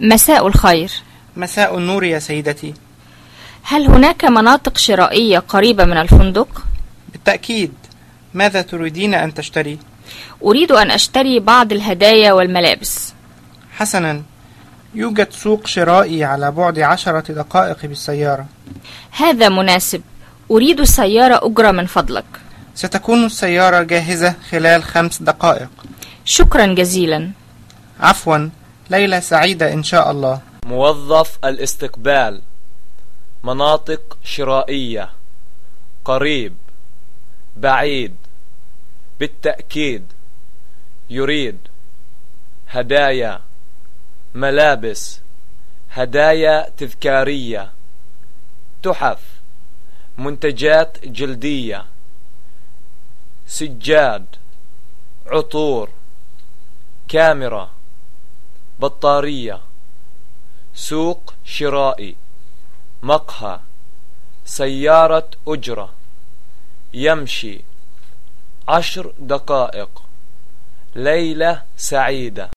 مساء الخير. مساء النور يا سيدتي. هل هناك مناطق شرائية قريبة من الفندق؟ بالتأكيد. ماذا تريدين أن تشتري؟ أريد أن أشتري بعض الهدايا والملابس. حسنا. يوجد سوق شرائي على بعد عشرة دقائق بالسيارة. هذا مناسب. أريد سيارة أجرة من فضلك. ستكون السيارة جاهزة خلال خمس دقائق. شكرا جزيلا. عفوا. ليلة سعيدة إن شاء الله. موظف الاستقبال. مناطق شرائية. قريب. بعيد. بالتأكيد. يريد. هدايا. ملابس. هدايا تذكارية. تحف. منتجات جلدية. سجاد. عطور. كاميرا. بطارية سوق شرائي مقهى سيارة أجرة يمشي عشر دقائق ليلة سعيدة.